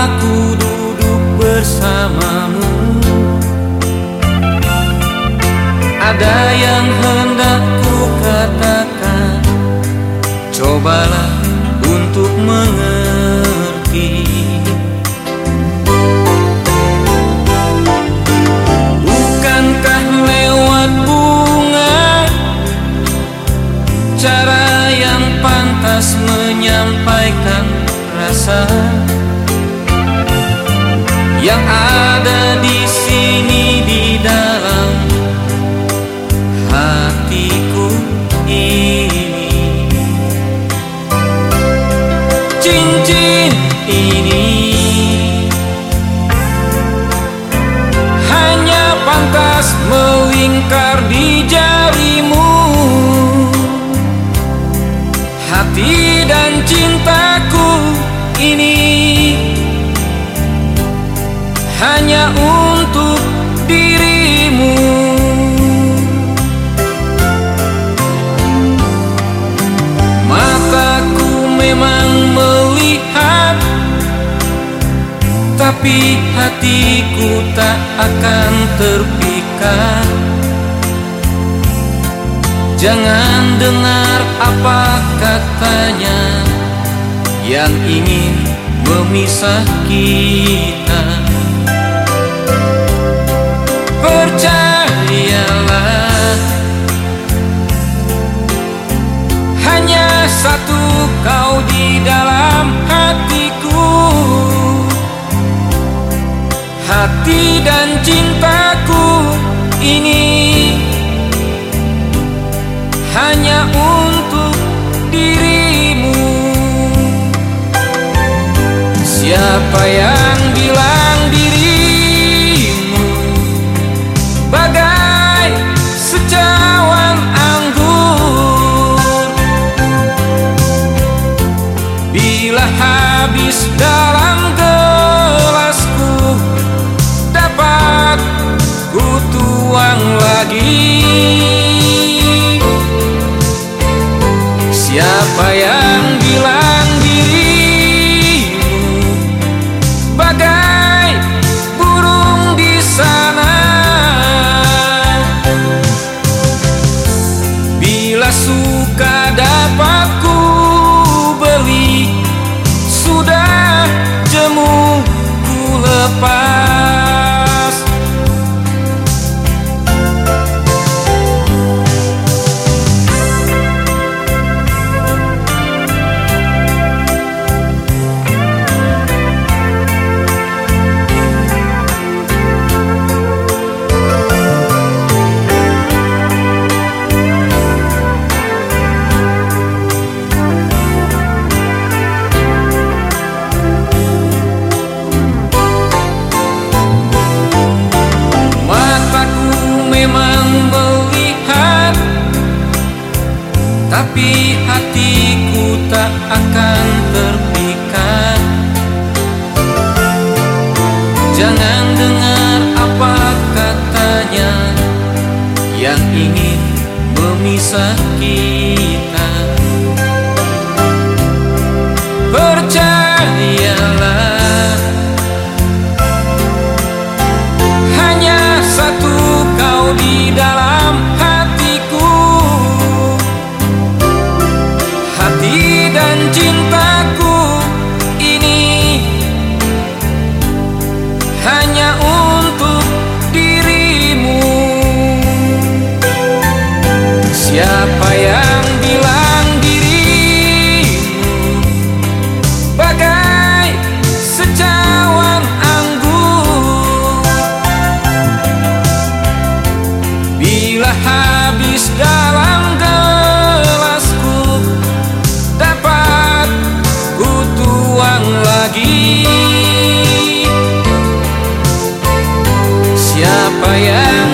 aku duduk bersamamu. Ada yang hendak ku katakan Cobalah untuk mengerti. Bukankah lewat bunga Cara yang pantas menyampaikan rasa Yang ada di sini di dalam hatiku ini. Cincin ini Hanya pantas melingkar di jarimu. Hati dan cintaku ini Tapi hatiku tak akan terpikat Jangan dengar apa katanya Yang ingin memisah kita Hati dan cintaku ini. Hanya untuk dirimu. Siapa yang suka dapat ku beli, sudah jemu ku lepas. Tapi hatiku tak akan terpikat. Jangan dengar apa katanya Yang ingin memisah kita apa ya